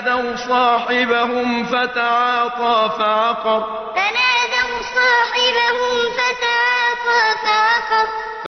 نادوا صاحبهم فتعاطى فعقر